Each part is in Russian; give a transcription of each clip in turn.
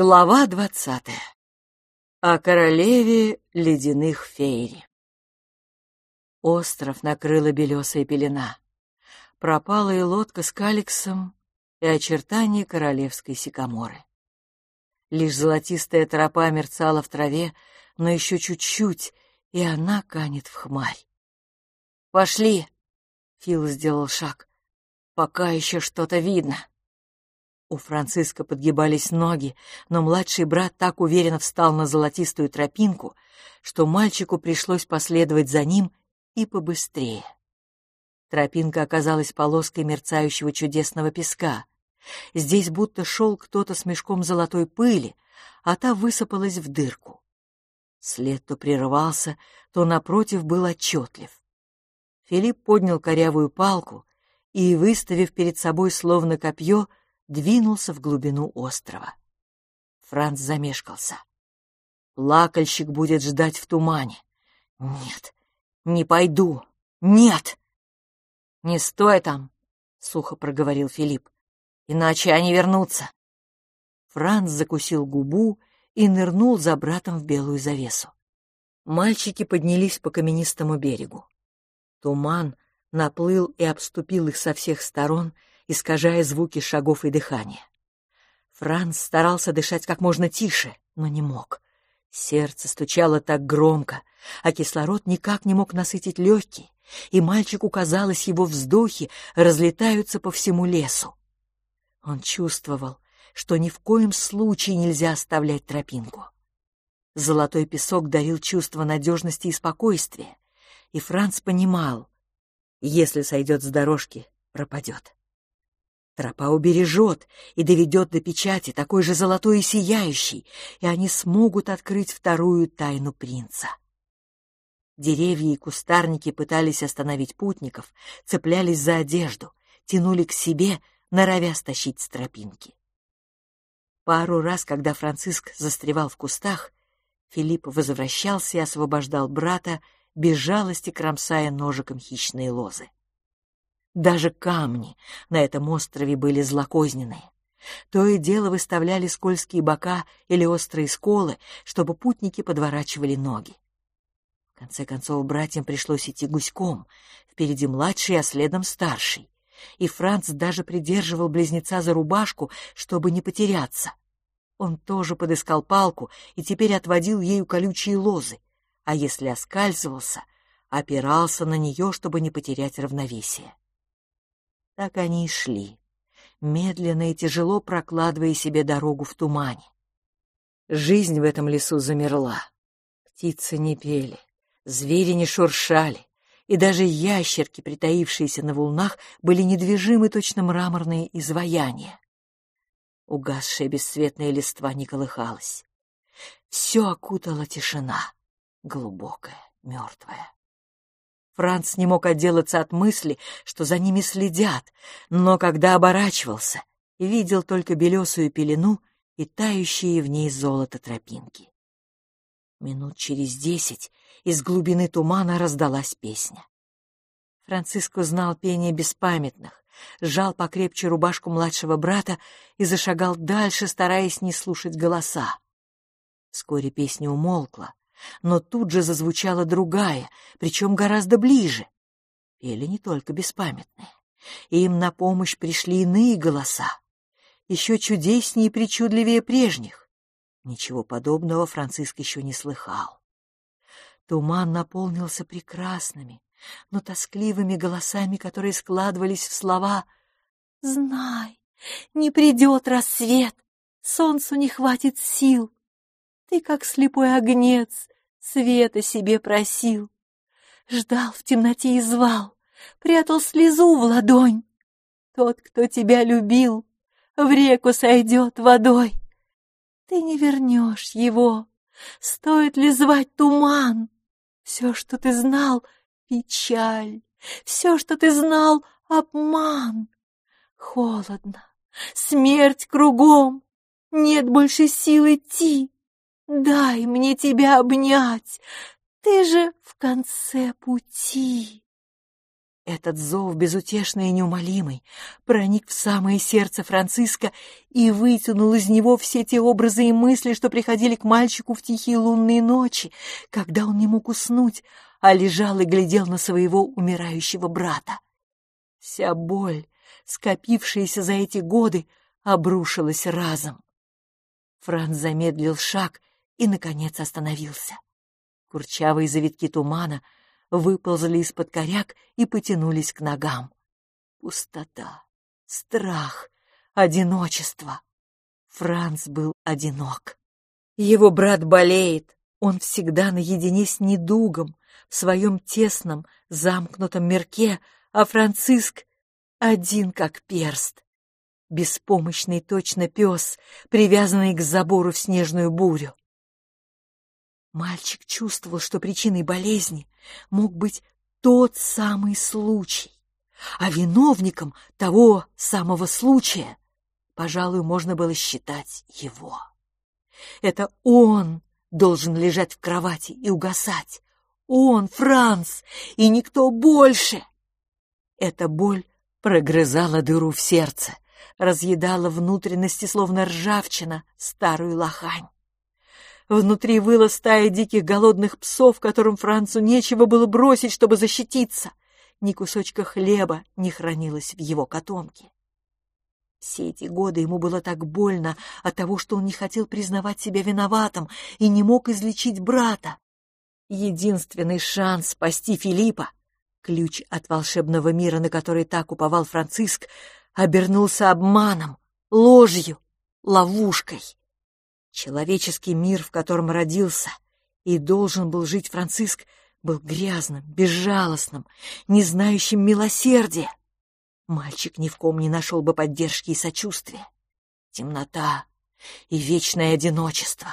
Глава двадцатая. О королеве ледяных фейри. Остров накрыла белесая пелена. Пропала и лодка с каликсом, и очертания королевской сикаморы. Лишь золотистая тропа мерцала в траве, но еще чуть-чуть, и она канет в хмарь. «Пошли!» — Фил сделал шаг. «Пока еще что-то видно». У Франциска подгибались ноги, но младший брат так уверенно встал на золотистую тропинку, что мальчику пришлось последовать за ним и побыстрее. Тропинка оказалась полоской мерцающего чудесного песка. Здесь будто шел кто-то с мешком золотой пыли, а та высыпалась в дырку. След то прерывался, то напротив был отчетлив. Филипп поднял корявую палку и, выставив перед собой словно копье, двинулся в глубину острова. Франц замешкался. Плакальщик будет ждать в тумане. Нет, не пойду. Нет! Не стой там, — сухо проговорил Филипп, — иначе они вернутся. Франц закусил губу и нырнул за братом в белую завесу. Мальчики поднялись по каменистому берегу. Туман наплыл и обступил их со всех сторон, искажая звуки шагов и дыхания. Франц старался дышать как можно тише, но не мог. Сердце стучало так громко, а кислород никак не мог насытить легкие, и мальчику казалось, его вздохи разлетаются по всему лесу. Он чувствовал, что ни в коем случае нельзя оставлять тропинку. Золотой песок дарил чувство надежности и спокойствия, и Франц понимал, если сойдет с дорожки, пропадет. Тропа убережет и доведет до печати такой же золотой и сияющий, и они смогут открыть вторую тайну принца. Деревья и кустарники пытались остановить путников, цеплялись за одежду, тянули к себе, норовя стащить с тропинки. Пару раз, когда Франциск застревал в кустах, Филипп возвращался и освобождал брата, без жалости кромсая ножиком хищные лозы. Даже камни на этом острове были злокозненные. То и дело выставляли скользкие бока или острые сколы, чтобы путники подворачивали ноги. В конце концов, братьям пришлось идти гуськом, впереди младший, а следом старший. И Франц даже придерживал близнеца за рубашку, чтобы не потеряться. Он тоже подыскал палку и теперь отводил ею колючие лозы, а если оскальзывался, опирался на нее, чтобы не потерять равновесие. Так они и шли, медленно и тяжело прокладывая себе дорогу в тумане. Жизнь в этом лесу замерла. Птицы не пели, звери не шуршали, и даже ящерки, притаившиеся на волнах, были недвижимы точно мраморные изваяния. Угасшая бесцветная листва не колыхалась. Все окутала тишина, глубокая, мертвая. Франц не мог отделаться от мысли, что за ними следят, но когда оборачивался, видел только белесую пелену и тающие в ней золото тропинки. Минут через десять из глубины тумана раздалась песня. Франциско знал пение беспамятных, сжал покрепче рубашку младшего брата и зашагал дальше, стараясь не слушать голоса. Вскоре песня умолкла, но тут же зазвучала другая, причем гораздо ближе. Пели не только беспамятные. Им на помощь пришли иные голоса, еще чудеснее и причудливее прежних. Ничего подобного Франциск еще не слыхал. Туман наполнился прекрасными, но тоскливыми голосами, которые складывались в слова «Знай, не придет рассвет, солнцу не хватит сил, ты, как слепой огнец, света себе просил. Ждал в темноте и звал, прятал слезу в ладонь. Тот, кто тебя любил, в реку сойдет водой. Ты не вернешь его, стоит ли звать туман? Все, что ты знал, — печаль, все, что ты знал, — обман. Холодно, смерть кругом, нет больше сил идти. Дай мне тебя обнять, ты же в конце пути. Этот зов, безутешный и неумолимый, проник в самое сердце Франциска и вытянул из него все те образы и мысли, что приходили к мальчику в тихие лунные ночи, когда он не мог уснуть, а лежал и глядел на своего умирающего брата. Вся боль, скопившаяся за эти годы, обрушилась разом. Франц замедлил шаг и, наконец, остановился. Курчавые завитки тумана — выползли из-под коряк и потянулись к ногам. Пустота, страх, одиночество. Франц был одинок. Его брат болеет, он всегда наедине с недугом, в своем тесном, замкнутом мирке, а Франциск один как перст. Беспомощный точно пес, привязанный к забору в снежную бурю. Мальчик чувствовал, что причиной болезни мог быть тот самый случай, а виновником того самого случая, пожалуй, можно было считать его. Это он должен лежать в кровати и угасать. Он, Франц, и никто больше. Эта боль прогрызала дыру в сердце, разъедала внутренности, словно ржавчина, старую лохань. Внутри выла стая диких голодных псов, которым Францу нечего было бросить, чтобы защититься. Ни кусочка хлеба не хранилось в его котомке. Все эти годы ему было так больно от того, что он не хотел признавать себя виноватым и не мог излечить брата. Единственный шанс спасти Филиппа, ключ от волшебного мира, на который так уповал Франциск, обернулся обманом, ложью, ловушкой. Человеческий мир, в котором родился и должен был жить Франциск, был грязным, безжалостным, не знающим милосердия. Мальчик ни в ком не нашел бы поддержки и сочувствия. Темнота и вечное одиночество.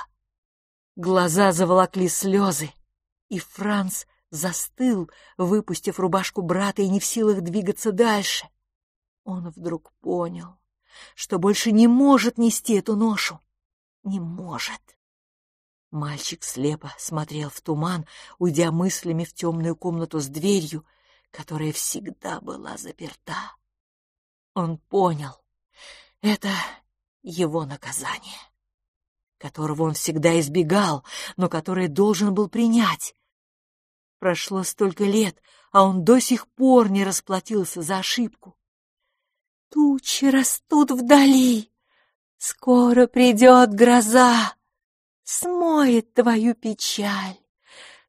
Глаза заволокли слезы, и Франц застыл, выпустив рубашку брата и не в силах двигаться дальше. Он вдруг понял, что больше не может нести эту ношу не может. Мальчик слепо смотрел в туман, уйдя мыслями в темную комнату с дверью, которая всегда была заперта. Он понял, это его наказание, которого он всегда избегал, но которое должен был принять. Прошло столько лет, а он до сих пор не расплатился за ошибку. Тучи растут вдали, Скоро придет гроза, смоет твою печаль,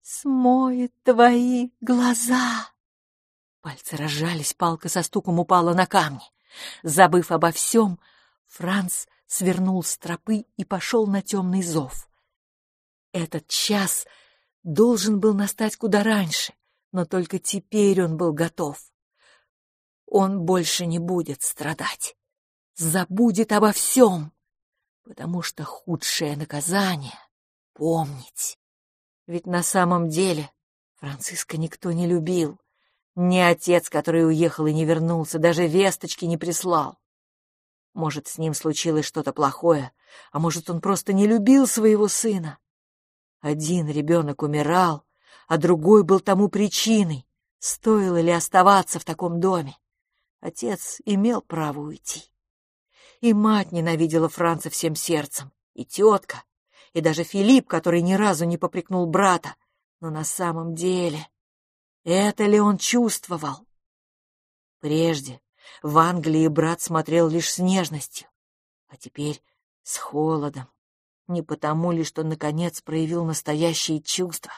смоет твои глаза. Пальцы разжались, палка со стуком упала на камни. Забыв обо всем, Франц свернул с тропы и пошел на темный зов. Этот час должен был настать куда раньше, но только теперь он был готов. Он больше не будет страдать забудет обо всем, потому что худшее наказание — помнить. Ведь на самом деле Франциска никто не любил. Ни отец, который уехал и не вернулся, даже весточки не прислал. Может, с ним случилось что-то плохое, а может, он просто не любил своего сына. Один ребенок умирал, а другой был тому причиной, стоило ли оставаться в таком доме. Отец имел право уйти. И мать ненавидела Франца всем сердцем, и тетка, и даже Филипп, который ни разу не попрекнул брата. Но на самом деле, это ли он чувствовал? Прежде в Англии брат смотрел лишь с нежностью, а теперь с холодом. Не потому ли, что наконец проявил настоящие чувства,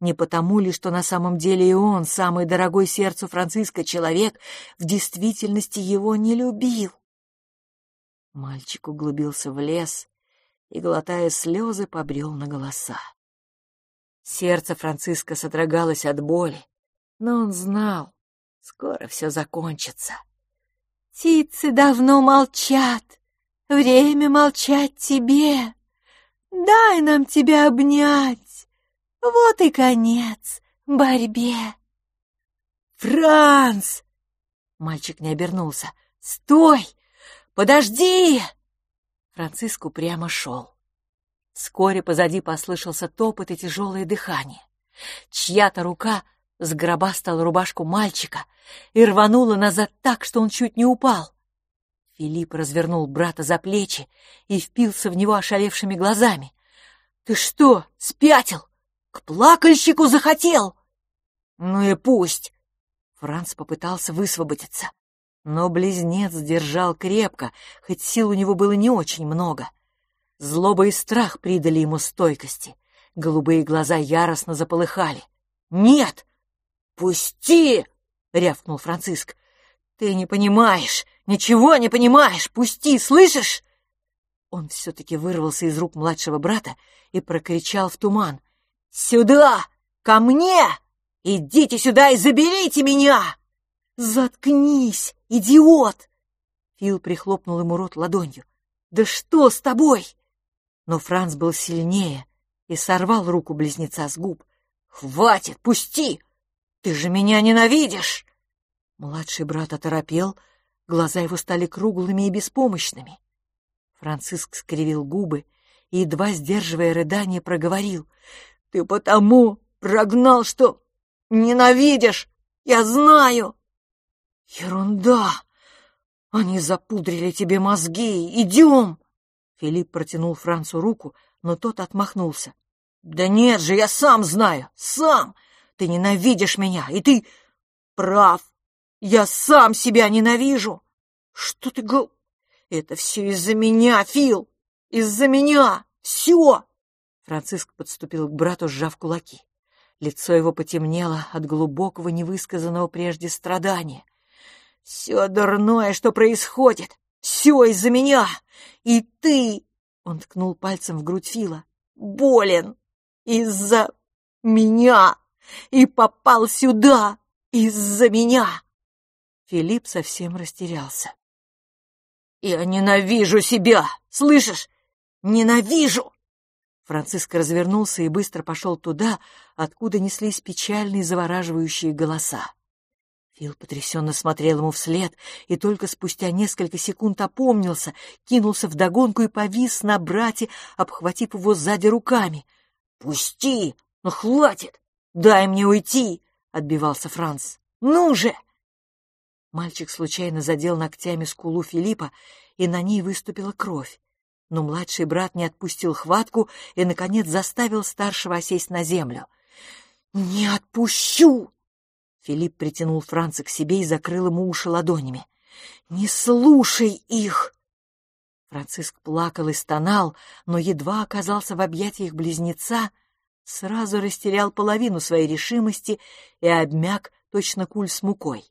не потому ли, что на самом деле и он, самый дорогой сердцу Франциска человек, в действительности его не любил. Мальчик углубился в лес и, глотая слезы, побрел на голоса. Сердце Франциска содрогалось от боли, но он знал, скоро все закончится. «Птицы давно молчат, время молчать тебе. Дай нам тебя обнять, вот и конец борьбе». «Франц!» Мальчик не обернулся. «Стой! Подожди!» Франциску прямо шел. Вскоре позади послышался топот и тяжелое дыхание. Чья-то рука сгробастала рубашку мальчика и рванула назад так, что он чуть не упал. Филипп развернул брата за плечи и впился в него ошалевшими глазами. «Ты что, спятил? К плакальщику захотел?» «Ну и пусть!» Франц попытался высвободиться. Но близнец держал крепко, хоть сил у него было не очень много. Злоба и страх придали ему стойкости. Голубые глаза яростно заполыхали. «Нет! Пусти!» — рявкнул Франциск. «Ты не понимаешь, ничего не понимаешь! Пусти, слышишь?» Он все-таки вырвался из рук младшего брата и прокричал в туман. «Сюда! Ко мне! Идите сюда и заберите меня!» «Заткнись, идиот!» Фил прихлопнул ему рот ладонью. «Да что с тобой?» Но Франц был сильнее и сорвал руку близнеца с губ. «Хватит, пусти! Ты же меня ненавидишь!» Младший брат оторопел, глаза его стали круглыми и беспомощными. Франциск скривил губы и, едва сдерживая рыдание, проговорил. «Ты потому прогнал, что ненавидишь! Я знаю!» «Ерунда! Они запудрили тебе мозги! Идем!» Филипп протянул Францу руку, но тот отмахнулся. «Да нет же, я сам знаю! Сам! Ты ненавидишь меня, и ты прав! Я сам себя ненавижу! Что ты гол... Это все из-за меня, Фил! Из-за меня! Все!» Франциск подступил к брату, сжав кулаки. Лицо его потемнело от глубокого невысказанного прежде страдания. Все дурное, что происходит, все из-за меня. И ты, он ткнул пальцем в грудь Фила, болен из-за меня и попал сюда из-за меня. Филипп совсем растерялся. «Я ненавижу себя! Слышишь? Ненавижу!» Франциск развернулся и быстро пошел туда, откуда неслись печальные завораживающие голоса. Фил потрясенно смотрел ему вслед и только спустя несколько секунд опомнился, кинулся вдогонку и повис на брате, обхватив его сзади руками. «Пусти! Ну, хватит! Дай мне уйти!» — отбивался Франц. «Ну же!» Мальчик случайно задел ногтями скулу Филиппа, и на ней выступила кровь. Но младший брат не отпустил хватку и, наконец, заставил старшего осесть на землю. «Не отпущу!» Филипп притянул Франца к себе и закрыл ему уши ладонями. «Не слушай их!» Франциск плакал и стонал, но едва оказался в объятиях близнеца, сразу растерял половину своей решимости и обмяк точно куль с мукой.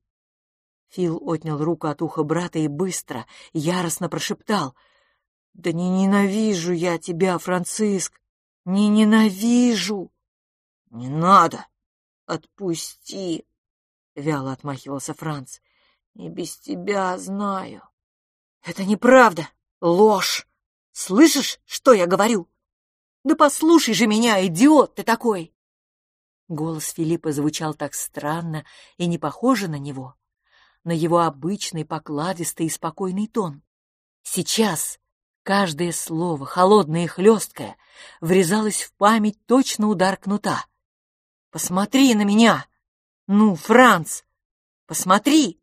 Фил отнял руку от уха брата и быстро, яростно прошептал. — Да не ненавижу я тебя, Франциск! Не ненавижу! — Не надо! Отпусти! Вяло отмахивался Франц. И без тебя знаю. Это неправда, ложь. Слышишь, что я говорю? Да послушай же меня, идиот ты такой. Голос Филиппа звучал так странно и не похоже на него, на его обычный покладистый и спокойный тон. Сейчас каждое слово, холодное и хлесткое, врезалось в память точно удар кнута. «Посмотри на меня!» «Ну, Франц, посмотри!»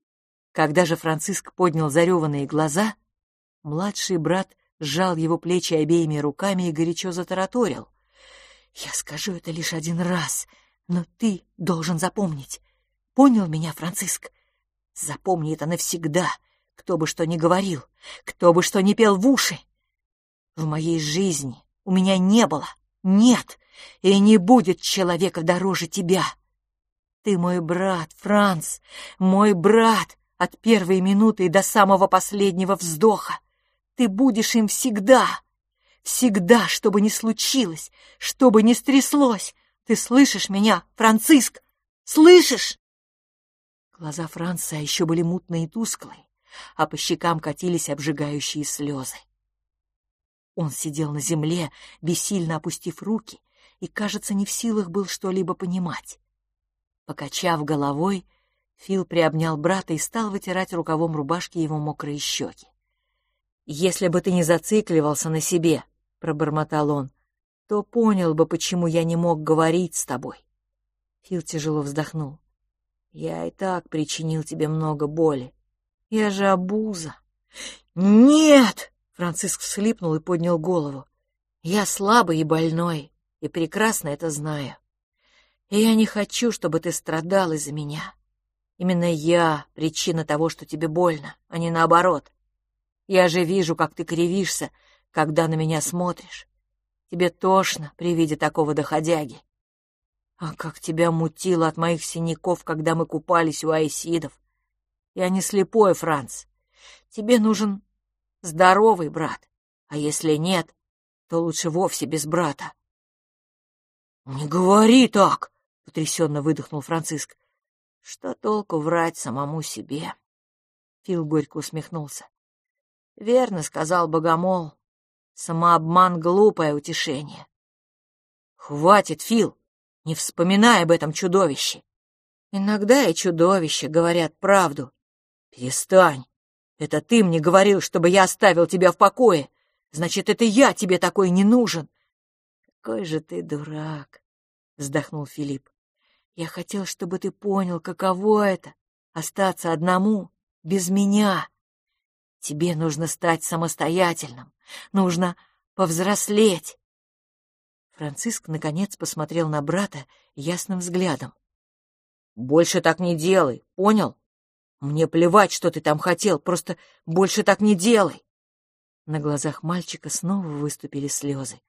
Когда же Франциск поднял зареванные глаза, младший брат сжал его плечи обеими руками и горячо затараторил. «Я скажу это лишь один раз, но ты должен запомнить. Понял меня, Франциск? Запомни это навсегда, кто бы что ни говорил, кто бы что ни пел в уши. В моей жизни у меня не было, нет и не будет человека дороже тебя». Ты мой брат, Франц, мой брат от первой минуты до самого последнего вздоха. Ты будешь им всегда, всегда, что бы ни случилось, что бы ни стряслось. Ты слышишь меня, Франциск? Слышишь? Глаза Франца еще были мутные и тусклые, а по щекам катились обжигающие слезы. Он сидел на земле, бессильно опустив руки, и, кажется, не в силах был что-либо понимать. Покачав головой, Фил приобнял брата и стал вытирать рукавом рубашки его мокрые щеки. «Если бы ты не зацикливался на себе», — пробормотал он, — «то понял бы, почему я не мог говорить с тобой». Фил тяжело вздохнул. Я и так причинил тебе много боли. Я же обуза. Нет! Франциск всхлипнул и поднял голову. Я слабый и больной, и прекрасно это знаю. И я не хочу, чтобы ты страдал из-за меня. Именно я причина того, что тебе больно, а не наоборот. Я же вижу, как ты кривишься, когда на меня смотришь. Тебе тошно при виде такого доходяги. А как тебя мутило от моих синяков, когда мы купались у Айсидов. Я не слепой, Франц. Тебе нужен здоровый брат. А если нет, то лучше вовсе без брата. — Не говори так! — потрясенно выдохнул Франциск. — Что толку врать самому себе? Фил горько усмехнулся. — Верно сказал Богомол. Самообман — глупое утешение. — Хватит, Фил! Не вспоминай об этом чудовище. Иногда и чудовища говорят правду. Перестань. Это ты мне говорил, чтобы я оставил тебя в покое. Значит, это я тебе такой не нужен. Какой же ты дурак, вздохнул Филипп. Я хотел, чтобы ты понял, каково это — остаться одному, без меня. Тебе нужно стать самостоятельным, нужно повзрослеть. Франциск, наконец, посмотрел на брата ясным взглядом. «Больше так не делай, понял? Мне плевать, что ты там хотел, просто больше так не делай!» На глазах мальчика снова выступили слезы.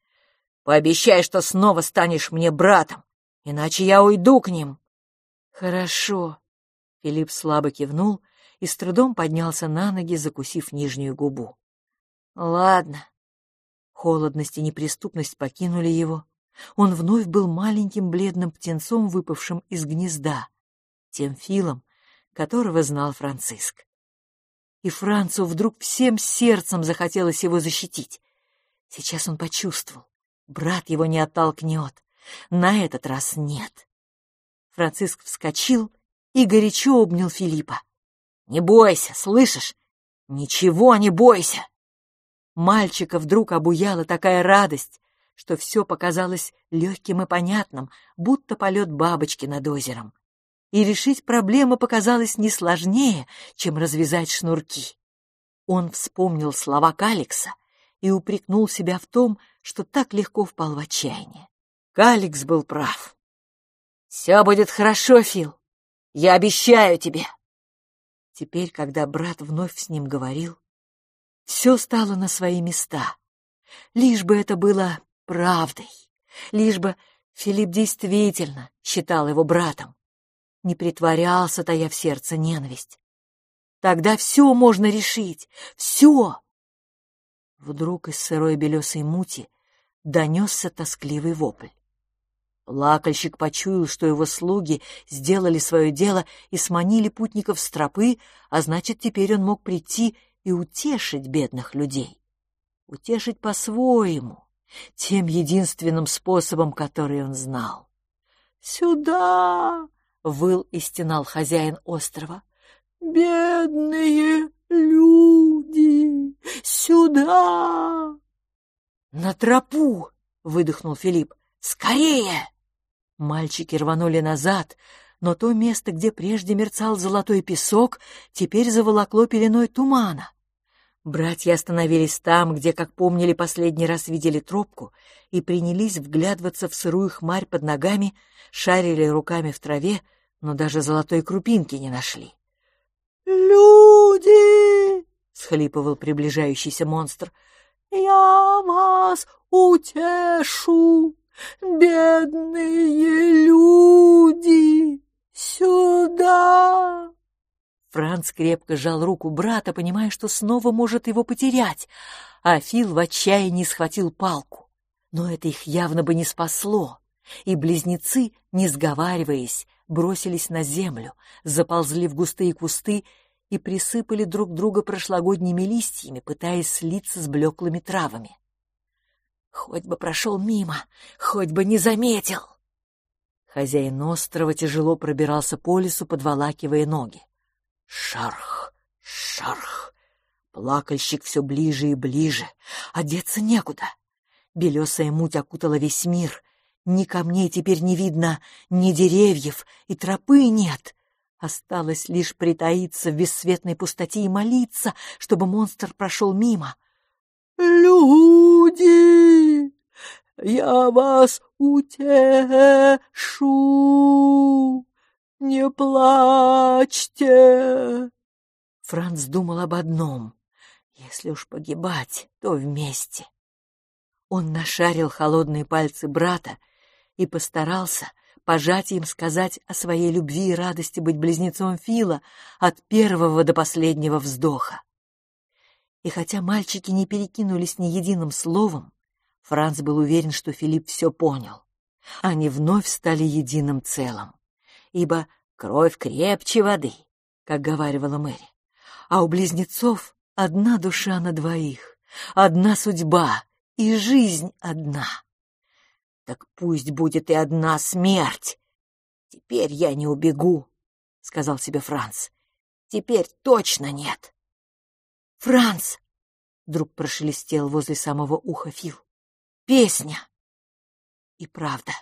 «Пообещай, что снова станешь мне братом, иначе я уйду к ним!» «Хорошо!» Филипп слабо кивнул и с трудом поднялся на ноги, закусив нижнюю губу. «Ладно, Холодность и неприступность покинули его. Он вновь был маленьким бледным птенцом, выпавшим из гнезда, тем Филом, которого знал Франциск. И Францу вдруг всем сердцем захотелось его защитить. Сейчас он почувствовал, брат его не оттолкнет, на этот раз нет. Франциск вскочил и горячо обнял Филиппа. «Не бойся, слышишь? Ничего не бойся!» Мальчика вдруг обуяла такая радость, что все показалось легким и понятным, будто полет бабочки над озером. И решить проблему показалось не сложнее, чем развязать шнурки. Он вспомнил слова Каликса и упрекнул себя в том, что так легко впал в отчаяние. Каликс был прав. «Все будет хорошо, Фил. Я обещаю тебе». Теперь, когда брат вновь с ним говорил, все стало на свои места. Лишь бы это было правдой, лишь бы Филипп действительно считал его братом, не притворялся, тая в сердце ненависть. Тогда все можно решить, все. Вдруг из сырой белесой мути донесся тоскливый вопль. Плакальщик почуял, что его слуги сделали свое дело и сманили путников с тропы, а значит, теперь он мог прийти и утешить бедных людей. Утешить по-своему, тем единственным способом, который он знал. «Сюда!» — выл и стенал хозяин острова. «Бедные люди! Сюда!» «На тропу!» — выдохнул Филипп. «Скорее!» Мальчики рванули назад, но то место, где прежде мерцал золотой песок, теперь заволокло пеленой тумана. Братья остановились там, где, как помнили, последний раз видели тропку, и принялись вглядываться в сырую хмарь под ногами, шарили руками в траве, но даже золотой крупинки не нашли. «Люди!» — схлипывал приближающийся монстр. «Я вас утешу, бедные люди! Сюда!» Франц крепко сжал руку брата, понимая, что снова может его потерять, а Фил в отчаянии схватил палку. Но это их явно бы не спасло, и близнецы, не сговариваясь, бросились на землю, заползли в густые кусты и присыпали друг друга прошлогодними листьями, пытаясь слиться с блеклыми травами. Хоть бы прошел мимо, хоть бы не заметил. Хозяин острова тяжело пробирался по лесу, подволакивая ноги. Шарх, шарх. Плакальщик все ближе и ближе. Одеться некуда. Белесая муть окутала весь мир. Ни камней теперь не видно, ни деревьев, и тропы нет. Осталось лишь притаиться в бесцветной пустоте и молиться, чтобы монстр прошел мимо. «Люди, я вас утешу, не плачьте!» Франц думал об одном. Если уж погибать, то вместе. Он нашарил холодные пальцы брата и постарался пожать им сказать о своей любви и радости быть близнецом Фила от первого до последнего вздоха. И хотя мальчики не перекинулись ни единым словом, Франц был уверен, что Филипп все понял. Они вновь стали единым целым, ибо кровь крепче воды, как говаривала Мэри, а у близнецов одна душа на двоих, одна судьба и жизнь одна. Так пусть будет и одна смерть. Теперь я не убегу, — сказал себе Франц. Теперь точно нет. Франц! Вдруг прошелестел возле самого уха Фил. Песня! И правда.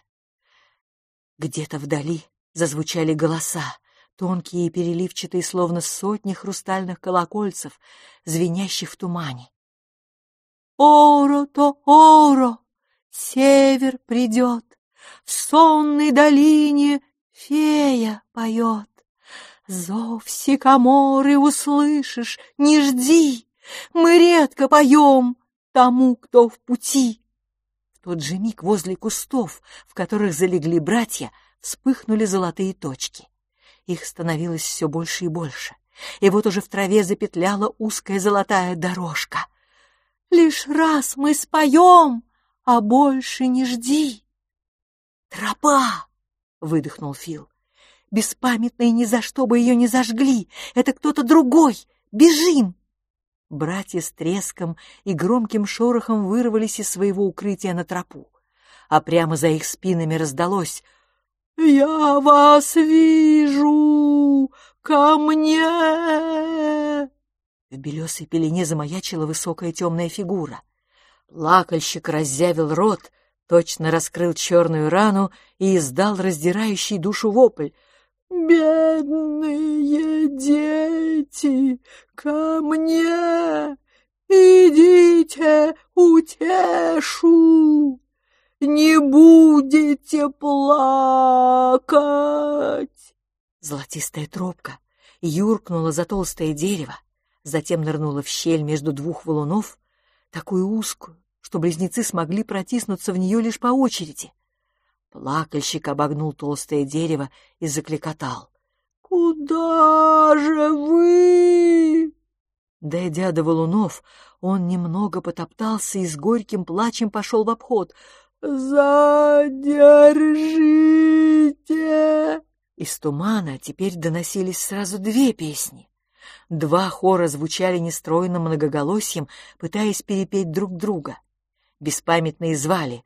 Где-то вдали зазвучали голоса, тонкие и переливчатые, словно сотни хрустальных колокольцев, звенящих в тумане. «Оро-то оро!» Север придет, в сонной долине фея поет. Зов сикаморы услышишь, не жди, мы редко поем тому, кто в пути. В тот же миг возле кустов, в которых залегли братья, вспыхнули золотые точки. Их становилось все больше и больше, и вот уже в траве запетляла узкая золотая дорожка. «Лишь раз мы споем!» а больше не жди. Тропа! выдохнул Фил. Беспамятные ни за что бы ее не зажгли. Это кто-то другой. Бежим! Братья с треском и громким шорохом вырвались из своего укрытия на тропу, а прямо за их спинами раздалось «Я вас вижу! Ко мне!» В белесой пелене замаячила высокая темная фигура — Плакальщик раззявил рот, точно раскрыл черную рану и издал раздирающий душу вопль. «Бедные дети, ко мне! Идите, утешу! Не будете плакать!» Золотистая тропка юркнула за толстое дерево, затем нырнула в щель между двух валунов такую узкую, что близнецы смогли протиснуться в нее лишь по очереди. Плакальщик обогнул толстое дерево и закликотал. «Куда же вы?» Дойдя до валунов, он немного потоптался и с горьким плачем пошел в обход. «Задержите!» Из тумана теперь доносились сразу две песни. Два хора звучали нестройным многоголосием, пытаясь перепеть друг друга. Беспамятные звали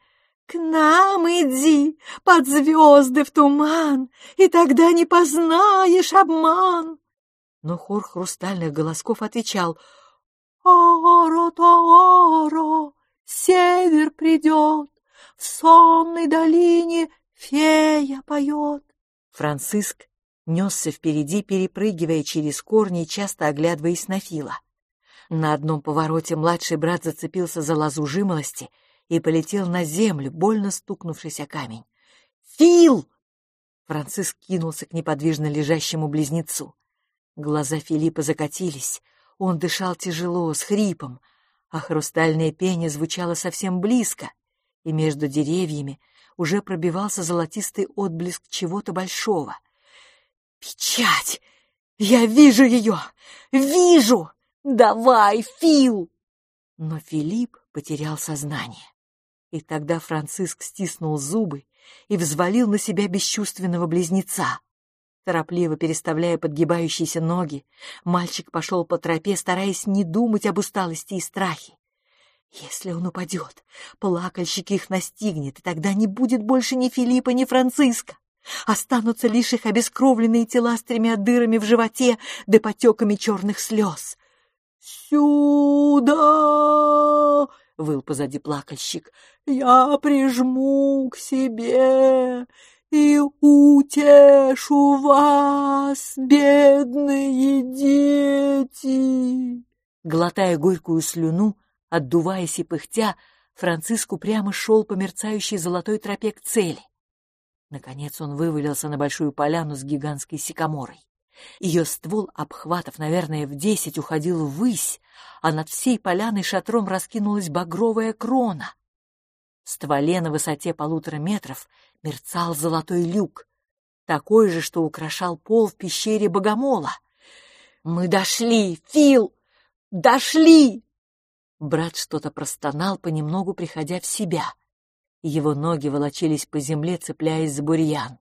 «К нам иди, под звезды в туман, и тогда не познаешь обман!» Но хор хрустальных голосков отвечал «Оро-то-оро, север придет, в сонной долине фея поет». Франциск несся впереди, перепрыгивая через корни и часто оглядываясь на Фила. На одном повороте младший брат зацепился за лозу жимолости и полетел на землю, больно стукнувшись о камень. «Фил!» Франциск кинулся к неподвижно лежащему близнецу. Глаза Филиппа закатились, он дышал тяжело, с хрипом, а хрустальное пение звучало совсем близко, и между деревьями уже пробивался золотистый отблеск чего-то большого — Печать! Я вижу ее! Вижу! Давай, Фил! Но Филипп потерял сознание. И тогда Франциск стиснул зубы и взвалил на себя бесчувственного близнеца. Торопливо переставляя подгибающиеся ноги, мальчик пошел по тропе, стараясь не думать об усталости и страхе. Если он упадет, плакальщик их настигнет, и тогда не будет больше ни Филиппа, ни Франциска. Останутся лишь их обескровленные тела с тремя дырами в животе да потеками черных слез. «Сюда!» Выл позади плакальщик. «Я прижму к себе и утешу вас, бедные дети!» Глотая горькую слюну, отдуваясь и пыхтя, Франциску прямо шел по мерцающей золотой тропе к цели. Наконец он вывалился на большую поляну с гигантской сикаморой. Ее ствол, обхватов, наверное, в десять, уходил ввысь, а над всей поляной шатром раскинулась багровая крона. В стволе на высоте полутора метров мерцал золотой люк, такой же, что украшал пол в пещере богомола. «Мы дошли, Фил! Дошли!» Брат что-то простонал, понемногу приходя в себя. Его ноги волочились по земле, цепляясь за бурьян.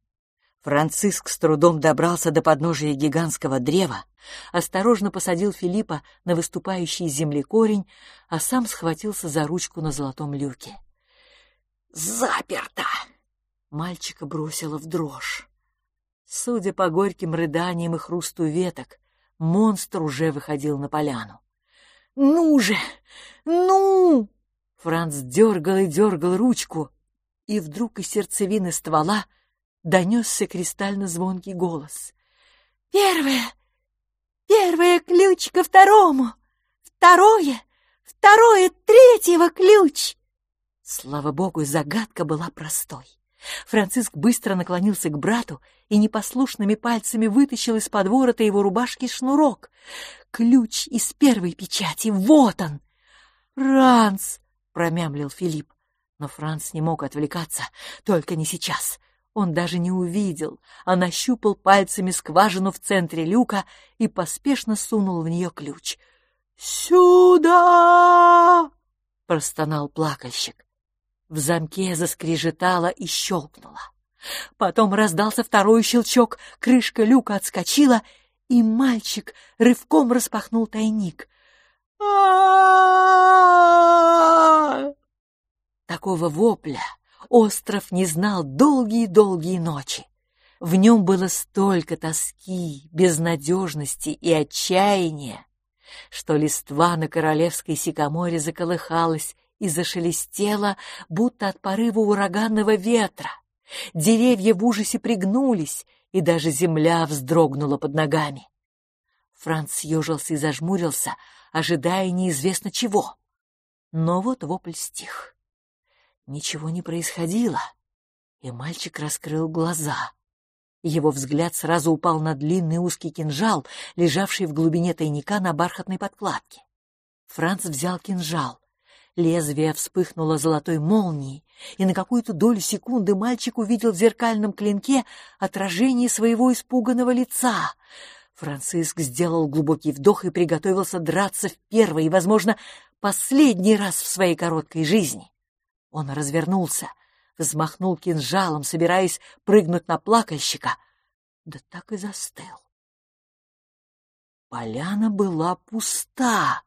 Франциск с трудом добрался до подножия гигантского древа, осторожно посадил Филиппа на выступающий из земли корень, а сам схватился за ручку на золотом люке. «Заперто!» Мальчика бросило в дрожь. Судя по горьким рыданиям и хрусту веток, монстр уже выходил на поляну. «Ну же! Ну!» Франц дергал и дергал ручку, и вдруг из сердцевины ствола донесся кристально-звонкий голос. «Первое! Первое ключ ко второму! Второе! Второе третьего ключ!» Слава богу, загадка была простой. Франциск быстро наклонился к брату и непослушными пальцами вытащил из-под ворота его рубашки шнурок. Ключ из первой печати, вот он! «Франц!» — промямлил Филипп. Но Франц не мог отвлекаться, только не сейчас. Он даже не увидел, а нащупал пальцами скважину в центре люка и поспешно сунул в нее ключ. «Сюда!» — простонал плакальщик. В замке заскрежетало и щелкнуло. Потом раздался второй щелчок, крышка люка отскочила, и мальчик рывком распахнул тайник. Такого вопля остров не знал долгие-долгие ночи. В нем было столько тоски, безнадежности и отчаяния, что листва на королевской сикаморе заколыхалась и зашелестела, будто от порыва ураганного ветра. Деревья в ужасе пригнулись, и даже земля вздрогнула под ногами. Франц съежился и зажмурился, ожидая неизвестно чего. Но вот вопль стих. Ничего не происходило, и мальчик раскрыл глаза. Его взгляд сразу упал на длинный узкий кинжал, лежавший в глубине тайника на бархатной подкладке. Франц взял кинжал, Лезвие вспыхнуло золотой молнией, и на какую-то долю секунды мальчик увидел в зеркальном клинке отражение своего испуганного лица. Франциск сделал глубокий вдох и приготовился драться в первый и, возможно, последний раз в своей короткой жизни. Он развернулся, взмахнул кинжалом, собираясь прыгнуть на плакальщика, да так и застыл. Поляна была пуста.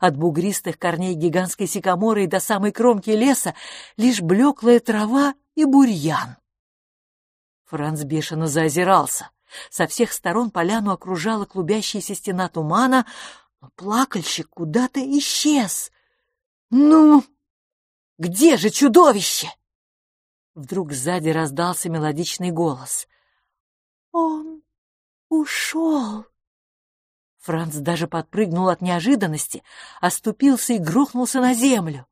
От бугристых корней гигантской сикаморы до самой кромки леса лишь блеклая трава и бурьян. Франц бешено заозирался. Со всех сторон поляну окружала клубящаяся стена тумана, но плакальщик куда-то исчез. «Ну, где же чудовище?» Вдруг сзади раздался мелодичный голос. «Он ушел!» Франц даже подпрыгнул от неожиданности, оступился и грохнулся на землю.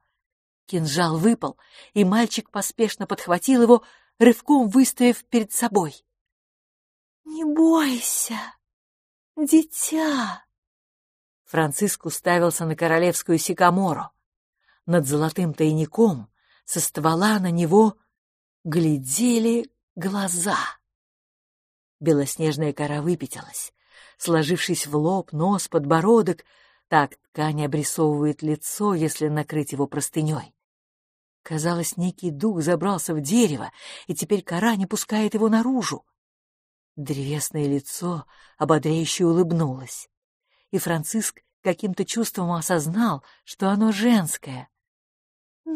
Кинжал выпал, и мальчик поспешно подхватил его, рывком выставив перед собой. «Не бойся, дитя!» Франциск уставился на королевскую сикамору. Над золотым тайником со ствола на него глядели глаза. Белоснежная кора выпятилась сложившись в лоб, нос, подбородок. Так ткань обрисовывает лицо, если накрыть его простыней. Казалось, некий дух забрался в дерево, и теперь кора не пускает его наружу. Древесное лицо ободряюще улыбнулось, и Франциск каким-то чувством осознал, что оно женское.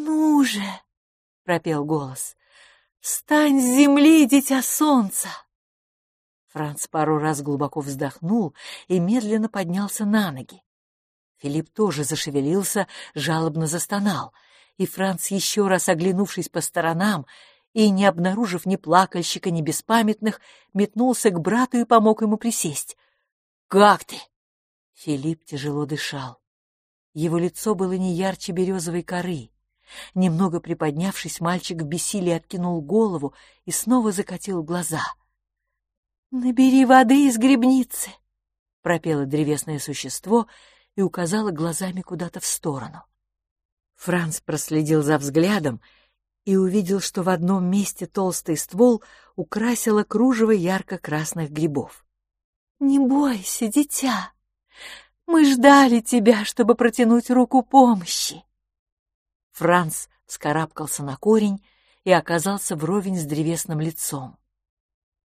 «Ну же!» — пропел голос. «Встань с земли, дитя солнца!» Франц пару раз глубоко вздохнул и медленно поднялся на ноги. Филипп тоже зашевелился, жалобно застонал, и Франц, еще раз оглянувшись по сторонам и, не обнаружив ни плакальщика, ни беспамятных, метнулся к брату и помог ему присесть. «Как ты?» Филипп тяжело дышал. Его лицо было не ярче березовой коры. Немного приподнявшись, мальчик в бессилии откинул голову и снова закатил глаза. «Набери воды из грибницы!» — пропело древесное существо и указало глазами куда-то в сторону. Франц проследил за взглядом и увидел, что в одном месте толстый ствол украсило кружево ярко-красных грибов. «Не бойся, дитя! Мы ждали тебя, чтобы протянуть руку помощи!» Франц скарабкался на корень и оказался вровень с древесным лицом.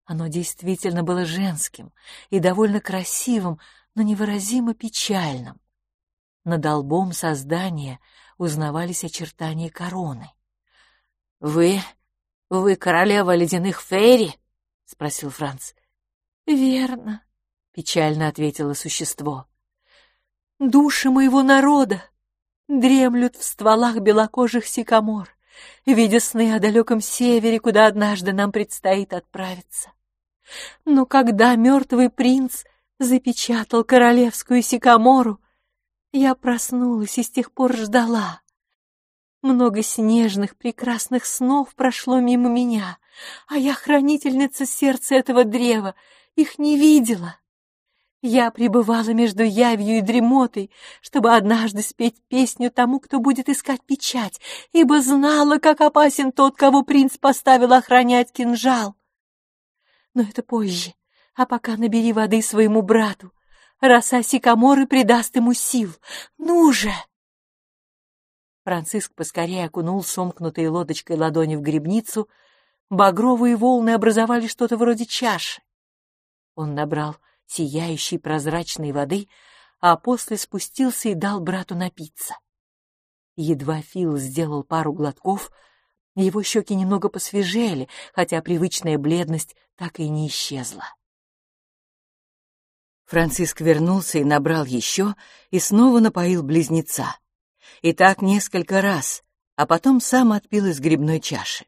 Оно действительно было женским и довольно красивым, но невыразимо печальным. Над лбом создания узнавались очертания короны. — Вы... вы королева ледяных фейри? — спросил Франц. — Верно, — печально ответило существо. — Души моего народа дремлют в стволах белокожих сикамор, видя сны о далеком севере, куда однажды нам предстоит отправиться. Но когда мертвый принц запечатал королевскую сикамору, я проснулась и с тех пор ждала. Много снежных прекрасных снов прошло мимо меня, а я хранительница сердца этого древа, их не видела. Я пребывала между явью и дремотой, чтобы однажды спеть песню тому, кто будет искать печать, ибо знала, как опасен тот, кого принц поставил охранять кинжал. Но это позже, а пока набери воды своему брату. Роса сикаморы придаст ему сил. Ну же! Франциск поскорее окунул сомкнутой лодочкой ладони в грибницу. Багровые волны образовали что-то вроде чаши. Он набрал сияющей прозрачной воды, а после спустился и дал брату напиться. Едва Фил сделал пару глотков, его щеки немного посвежели, хотя привычная бледность так и не исчезла. Франциск вернулся и набрал еще, и снова напоил близнеца. И так несколько раз, а потом сам отпил из грибной чаши.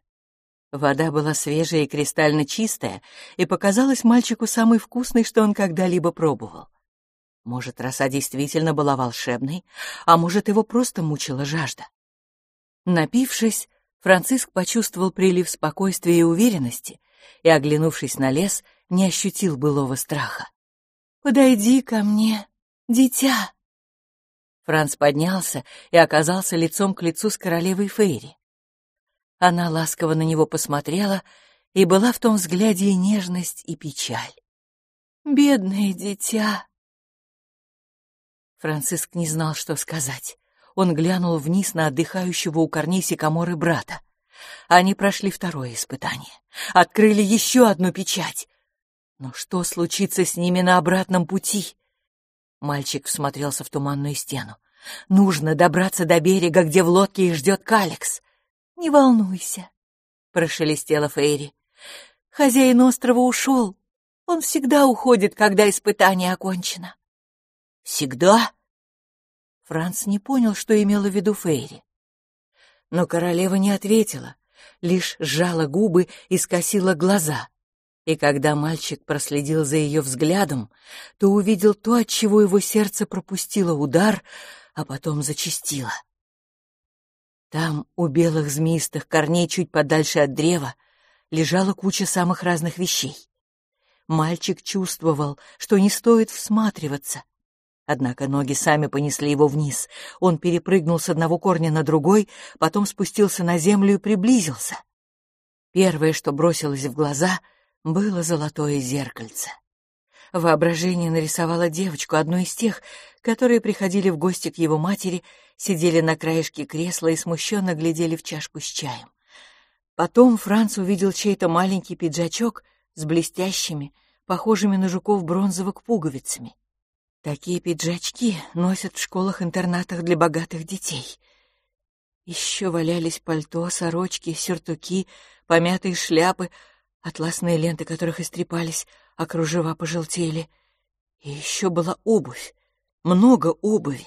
Вода была свежая и кристально чистая, и показалась мальчику самой вкусной, что он когда-либо пробовал. Может, роса действительно была волшебной, а может, его просто мучила жажда. Напившись, Франциск почувствовал прилив спокойствия и уверенности и, оглянувшись на лес, не ощутил былого страха. «Подойди ко мне, дитя!» Франц поднялся и оказался лицом к лицу с королевой Фейри. Она ласково на него посмотрела, и была в том взгляде и нежность, и печаль. «Бедное дитя!» Франциск не знал, что сказать. Он глянул вниз на отдыхающего у корней сикаморы брата. Они прошли второе испытание. Открыли еще одну печать. Но что случится с ними на обратном пути? Мальчик всмотрелся в туманную стену. Нужно добраться до берега, где в лодке их ждет Калекс. «Не волнуйся», — прошелестела Фейри. «Хозяин острова ушел. Он всегда уходит, когда испытание окончено». «Всегда?» Франц не понял, что имела в виду Фейри. Но королева не ответила, лишь сжала губы и скосила глаза. И когда мальчик проследил за ее взглядом, то увидел то, от чего его сердце пропустило удар, а потом зачастило. Там, у белых змеистых корней, чуть подальше от древа, лежала куча самых разных вещей. Мальчик чувствовал, что не стоит всматриваться. Однако ноги сами понесли его вниз. Он перепрыгнул с одного корня на другой, потом спустился на землю и приблизился. Первое, что бросилось в глаза, было золотое зеркальце. Воображение нарисовало девочку, одну из тех, которые приходили в гости к его матери, сидели на краешке кресла и смущенно глядели в чашку с чаем. Потом Франц увидел чей-то маленький пиджачок с блестящими, похожими на жуков бронзовых пуговицами. Такие пиджачки носят в школах-интернатах для богатых детей. Еще валялись пальто, сорочки, сюртуки, помятые шляпы, атласные ленты которых истрепались, а кружева пожелтели. И еще была обувь, много обуви.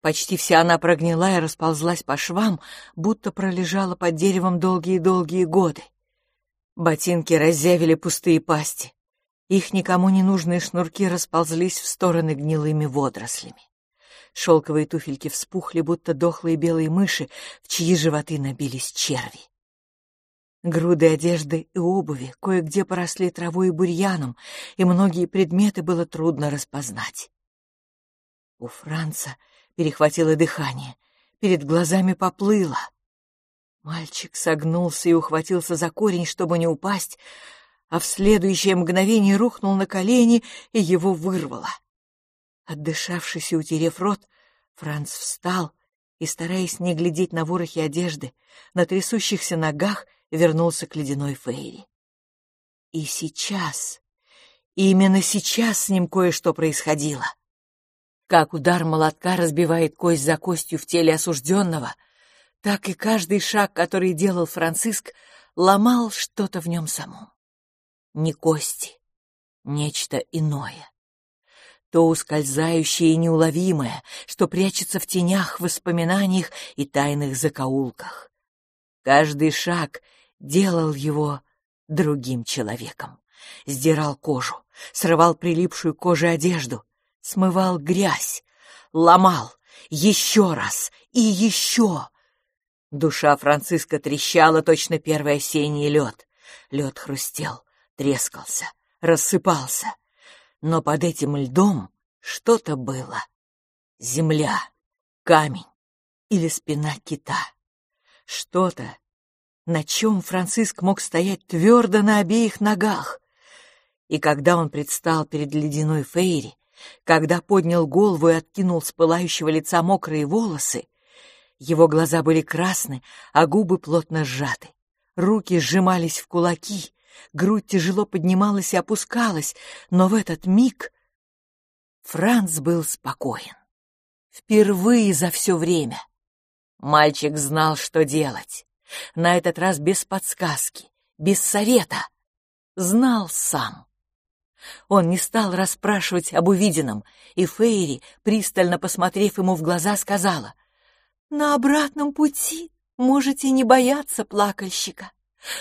Почти вся она прогнила и расползлась по швам, будто пролежала под деревом долгие-долгие годы. Ботинки разъявили пустые пасти. Их никому не нужные шнурки расползлись в стороны гнилыми водорослями. Шелковые туфельки вспухли, будто дохлые белые мыши, в чьи животы набились черви. Груды одежды и обуви кое-где поросли травой и бурьяном, и многие предметы было трудно распознать. У Франца перехватило дыхание, перед глазами поплыло. Мальчик согнулся и ухватился за корень, чтобы не упасть, а в следующее мгновение рухнул на колени, и его вырвало. Отдышавшись и утерев рот, Франц встал и, стараясь не глядеть на ворохи одежды, на трясущихся ногах вернулся к ледяной Фейри. И сейчас, именно сейчас с ним кое-что происходило. Как удар молотка разбивает кость за костью в теле осужденного, так и каждый шаг, который делал Франциск, ломал что-то в нем самом. Не кости, нечто иное. То ускользающее и неуловимое, что прячется в тенях, воспоминаниях и тайных закоулках. Каждый шаг делал его другим человеком. Сдирал кожу, срывал прилипшую к коже одежду, смывал грязь, ломал еще раз и еще. Душа Франциска трещала точно первый осенний лед. Лед хрустел, трескался, рассыпался. Но под этим льдом что-то было. Земля, камень или спина кита. Что-то, на чем Франциск мог стоять твердо на обеих ногах. И когда он предстал перед ледяной Фейри, когда поднял голову и откинул с пылающего лица мокрые волосы, его глаза были красны, а губы плотно сжаты. Руки сжимались в кулаки, грудь тяжело поднималась и опускалась, но в этот миг Франц был спокоен. Впервые за все время. Мальчик знал, что делать. На этот раз без подсказки, без совета. Знал сам. Он не стал расспрашивать об увиденном, и Фейри, пристально посмотрев ему в глаза, сказала, «На обратном пути можете не бояться плакальщика.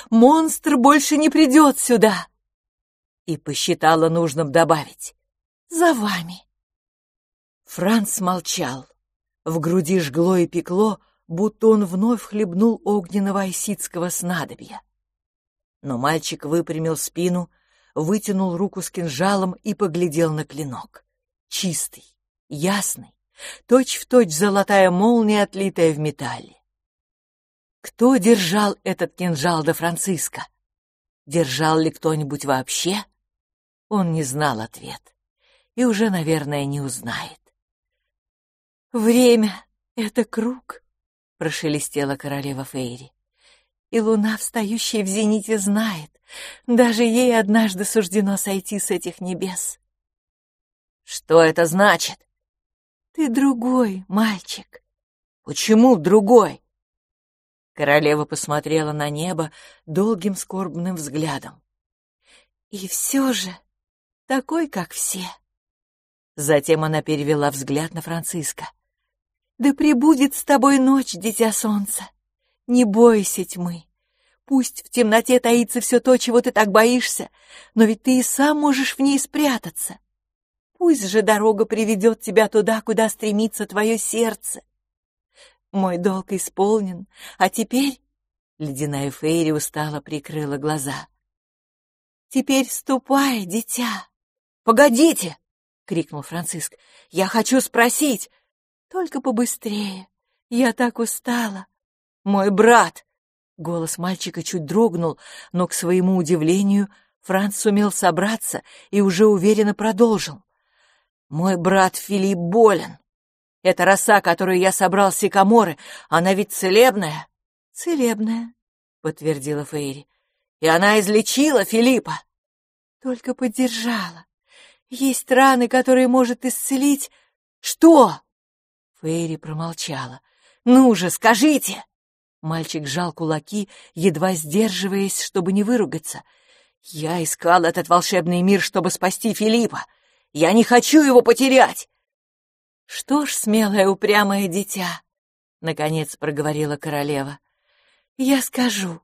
Монстр больше не придет сюда!» И посчитала нужным добавить, «За вами!» Франц молчал. В груди жгло и пекло, будто он вновь хлебнул огненного айсидского снадобья. Но мальчик выпрямил спину, вытянул руку с кинжалом и поглядел на клинок. Чистый, ясный, точь-в-точь точь золотая молния, отлитая в металле. Кто держал этот кинжал до Франциска? Держал ли кто-нибудь вообще? Он не знал ответ и уже, наверное, не узнает. «Время — это круг», — прошелестела королева Фейри. «И луна, встающая в зените, знает, даже ей однажды суждено сойти с этих небес». «Что это значит?» «Ты другой, мальчик». «Почему другой?» Королева посмотрела на небо долгим скорбным взглядом. «И все же такой, как все». Затем она перевела взгляд на Франциска. Да пребудет с тобой ночь, дитя солнца. Не бойся тьмы. Пусть в темноте таится все то, чего ты так боишься, но ведь ты и сам можешь в ней спрятаться. Пусть же дорога приведет тебя туда, куда стремится твое сердце. Мой долг исполнен, а теперь... Ледяная Фейри устало прикрыла глаза. «Теперь ступай, дитя!» «Погодите!» — крикнул Франциск. «Я хочу спросить, только побыстрее. Я так устала. Мой брат!» Голос мальчика чуть дрогнул, но, к своему удивлению, Франц сумел собраться и уже уверенно продолжил. «Мой брат Филипп болен. Эта роса, которую я собрал с сикаморы, она ведь целебная?» «Целебная», — подтвердила Фейри. «И она излечила Филиппа?» «Только поддержала. Есть раны, которые может исцелить...» «Что?» Фейри промолчала. «Ну же, скажите!» Мальчик сжал кулаки, едва сдерживаясь, чтобы не выругаться. «Я искал этот волшебный мир, чтобы спасти Филиппа. Я не хочу его потерять!» Что ж, смелое упрямое дитя, — наконец проговорила королева, — я скажу.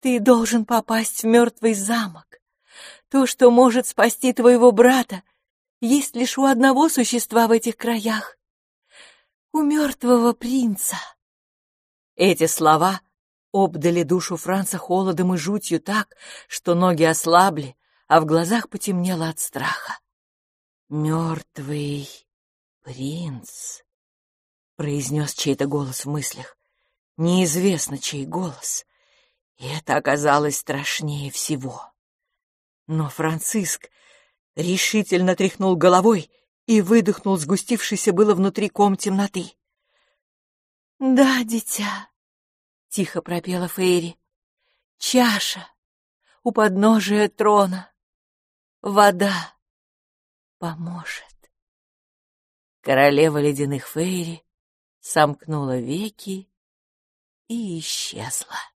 Ты должен попасть в мертвый замок. То, что может спасти твоего брата, есть лишь у одного существа в этих краях. У мертвого принца. Эти слова обдали душу Франца холодом и жутью так, что ноги ослабли, а в глазах потемнело от страха. «Мертвый принц», — произнес чей-то голос в мыслях. Неизвестно, чей голос. И это оказалось страшнее всего. Но Франциск решительно тряхнул головой и выдохнул сгустившийся было внутри ком темноты. «Да, дитя», — тихо пропела Фейри, — «чаша у подножия трона, вода поможет». Королева ледяных Фейри сомкнула веки и исчезла.